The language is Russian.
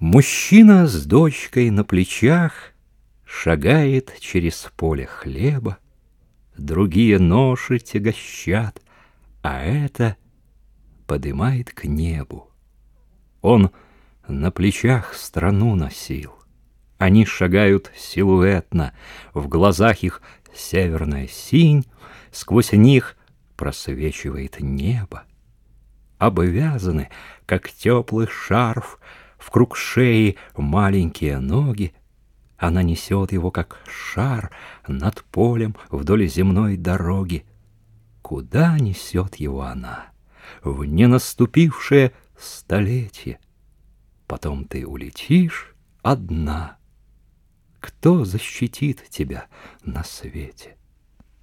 Мужчина с дочкой на плечах Шагает через поле хлеба, Другие ноши тягощат, А это подымает к небу. Он на плечах страну носил. Они шагают силуэтно, В глазах их северная синь, Сквозь них просвечивает небо. Обвязаны, как теплый шарф, в круг шеи маленькие ноги. Она несет его, как шар, над полем вдоль земной дороги. Куда несет его она? В ненаступившее столетие. Потом ты улетишь одна. Кто защитит тебя на свете?